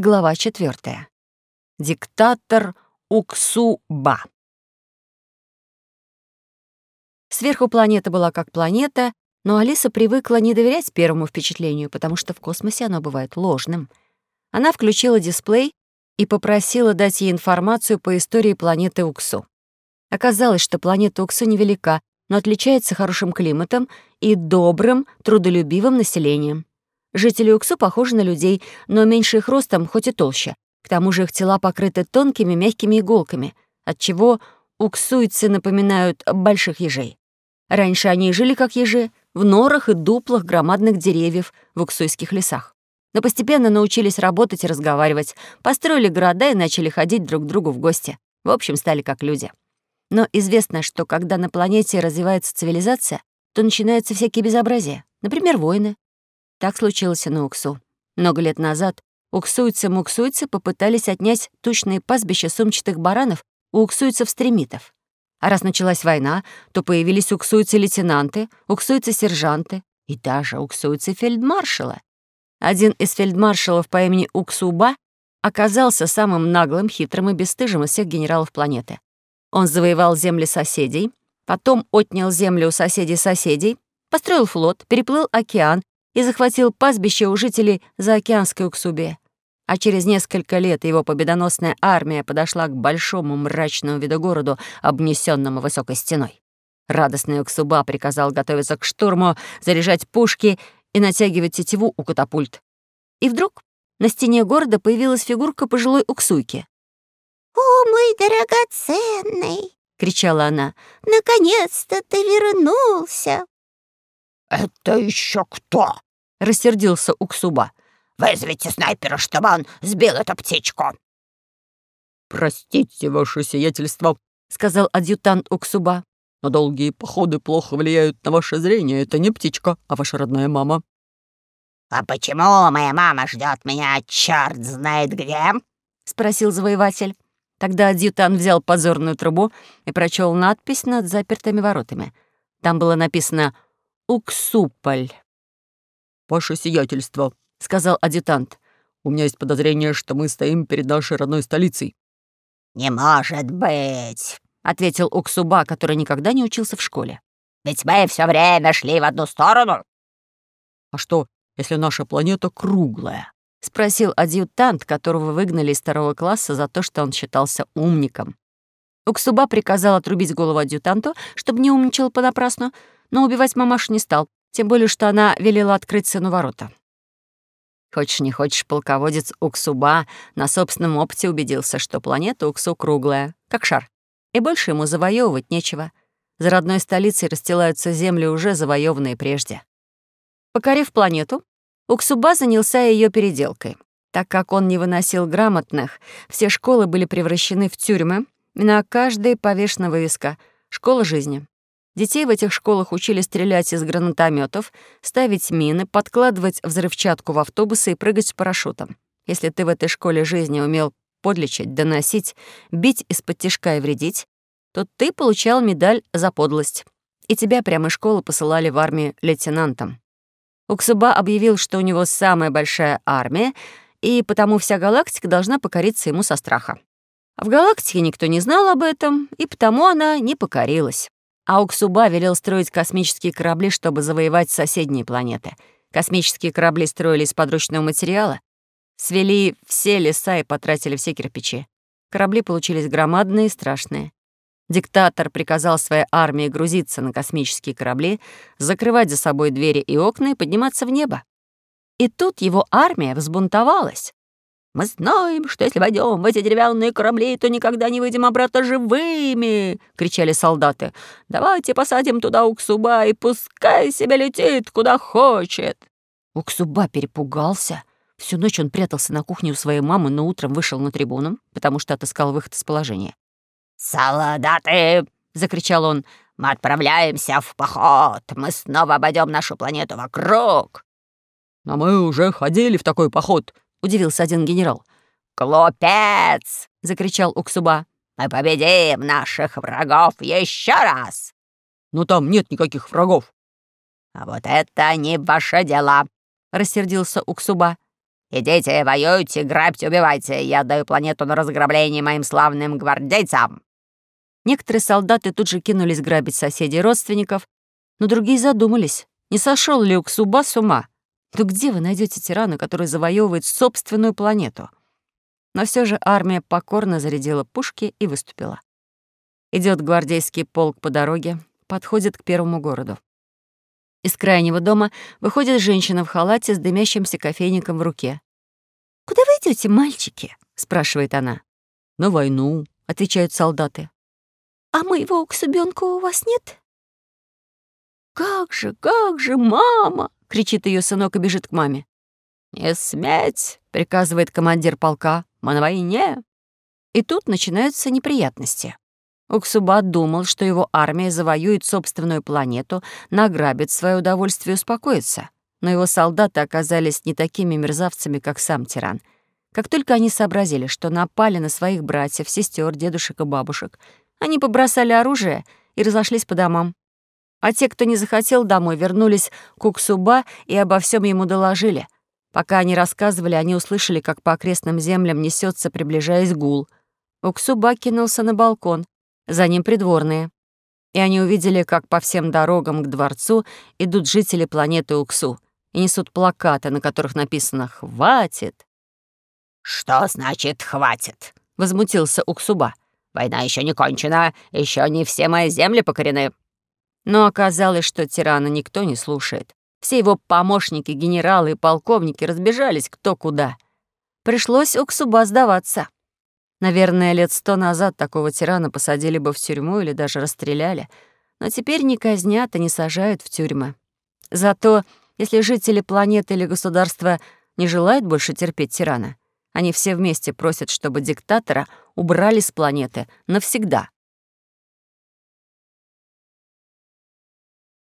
Глава четвертая. Диктатор Уксуба. Сверху планета была как планета, но Алиса привыкла не доверять первому впечатлению, потому что в космосе оно бывает ложным. Она включила дисплей и попросила дать ей информацию по истории планеты Уксу. Оказалось, что планета Уксу невелика, но отличается хорошим климатом и добрым, трудолюбивым населением. Жители Уксу похожи на людей, но меньше их ростом, хоть и толще. К тому же их тела покрыты тонкими мягкими иголками, отчего уксуйцы напоминают больших ежей. Раньше они жили как ежи, в норах и дуплах громадных деревьев в уксуйских лесах. Но постепенно научились работать и разговаривать, построили города и начали ходить друг к другу в гости. В общем, стали как люди. Но известно, что когда на планете развивается цивилизация, то начинаются всякие безобразия. Например, войны, так случилось и на Уксу. Много лет назад уксуйцы-муксуйцы попытались отнять тучные пастбища сумчатых баранов у уксуйцев-стремитов. А раз началась война, то появились уксуйцы-лейтенанты, уксуйцы-сержанты и даже уксуйцы-фельдмаршала. Один из фельдмаршалов по имени Уксуба оказался самым наглым, хитрым и бесстыжим из всех генералов планеты. Он завоевал земли соседей, потом отнял земли у соседей соседей, построил флот, переплыл океан и захватил пастбище у жителей заокеанской Уксубе. А через несколько лет его победоносная армия подошла к большому мрачному видогороду, обнесенному высокой стеной. Радостный Уксуба приказал готовиться к штурму, заряжать пушки и натягивать тетиву у катапульт. И вдруг на стене города появилась фигурка пожилой Уксуйки. «О, мой драгоценный!» — кричала она. «Наконец-то ты вернулся!» «Это еще кто?» — рассердился Уксуба. «Вызовите снайпера, чтобы он сбил эту птичку!» «Простите, ваше сиятельство», — сказал адъютант Уксуба. «Но долгие походы плохо влияют на ваше зрение. Это не птичка, а ваша родная мама». «А почему моя мама ждет меня черт знает где?» — спросил завоеватель. Тогда адъютант взял позорную трубу и прочел надпись над запертыми воротами. Там было написано «Уксуполь». «Ваше сиятельство», — сказал адъютант. «У меня есть подозрение, что мы стоим перед нашей родной столицей». «Не может быть», — ответил Уксуба, который никогда не учился в школе. «Ведь мы все время шли в одну сторону». «А что, если наша планета круглая?» — спросил адъютант, которого выгнали из второго класса за то, что он считался умником. Уксуба приказал отрубить голову адъютанту, чтобы не умничал понапрасну, но убивать мамашу не стал, тем более, что она велела открыть сыну ворота. Хочешь не хочешь, полководец Уксуба на собственном опыте убедился, что планета Уксу круглая, как шар, и больше ему завоевывать нечего. За родной столицей расстилаются земли, уже завоеванные прежде. Покорив планету, Уксуба занялся ее переделкой. Так как он не выносил грамотных, все школы были превращены в тюрьмы, на каждой повешена вывеска «Школа жизни». Детей в этих школах учили стрелять из гранатометов, ставить мины, подкладывать взрывчатку в автобусы и прыгать с парашютом. Если ты в этой школе жизни умел подлечить, доносить, бить из-под тяжка и вредить, то ты получал медаль за подлость. И тебя прямо из школы посылали в армию лейтенантом. Уксуба объявил, что у него самая большая армия, и потому вся галактика должна покориться ему со страха. В галактике никто не знал об этом, и потому она не покорилась. Ауксуба велел строить космические корабли, чтобы завоевать соседние планеты. Космические корабли строили из подручного материала, свели все леса и потратили все кирпичи. Корабли получились громадные и страшные. Диктатор приказал своей армии грузиться на космические корабли, закрывать за собой двери и окна и подниматься в небо. И тут его армия взбунтовалась. Мы знаем, что если войдем в эти деревянные корабли, то никогда не выйдем обратно живыми!» — кричали солдаты. «Давайте посадим туда Уксуба, и пускай себе летит, куда хочет!» Уксуба перепугался. Всю ночь он прятался на кухне у своей мамы, но утром вышел на трибуну, потому что отыскал выход из положения. «Солдаты!» — закричал он. «Мы отправляемся в поход! Мы снова обойдем нашу планету вокруг!» «Но мы уже ходили в такой поход!» — удивился один генерал. «Глупец!» — закричал Уксуба. «Мы победим наших врагов еще раз!» «Но там нет никаких врагов!» «А вот это не ваше дело!» — рассердился Уксуба. Идите, воюйте, грабьте, убивайте. Я даю планету на разграбление моим славным гвардейцам!» Некоторые солдаты тут же кинулись грабить соседей и родственников, но другие задумались, не сошел ли Уксуба с ума. То где вы найдете тирана, который завоевывает собственную планету? Но все же армия покорно зарядила пушки и выступила. Идет гвардейский полк по дороге, подходит к первому городу. Из крайнего дома выходит женщина в халате с дымящимся кофейником в руке. «Куда вы идете, мальчики?» — спрашивает она. «На войну», — отвечают солдаты. «А моего уксубёнка у вас нет?» «Как же, как же, мама!» — кричит ее сынок и бежит к маме. «Не сметь!» — приказывает командир полка. «Мы на войне!» И тут начинаются неприятности. Уксубат думал, что его армия завоюет собственную планету, награбит свое удовольствие и успокоится. Но его солдаты оказались не такими мерзавцами, как сам тиран. Как только они сообразили, что напали на своих братьев, сестер, дедушек и бабушек, они побросали оружие и разошлись по домам. А те, кто не захотел домой, вернулись к Уксуба и обо всем ему доложили. Пока они рассказывали, они услышали, как по окрестным землям несется, приближаясь гул. Уксуба кинулся на балкон, за ним придворные. И они увидели, как по всем дорогам к дворцу идут жители планеты Уксу и несут плакаты, на которых написано «Хватит». «Что значит «хватит»?» — возмутился Уксуба. «Война еще не кончена, еще не все мои земли покорены». Но оказалось, что тирана никто не слушает. Все его помощники, генералы и полковники разбежались кто куда. Пришлось Уксуба сдаваться. Наверное, лет сто назад такого тирана посадили бы в тюрьму или даже расстреляли, но теперь не казнят и не сажают в тюрьмы. Зато, если жители планеты или государства не желают больше терпеть тирана, они все вместе просят, чтобы диктатора убрали с планеты навсегда.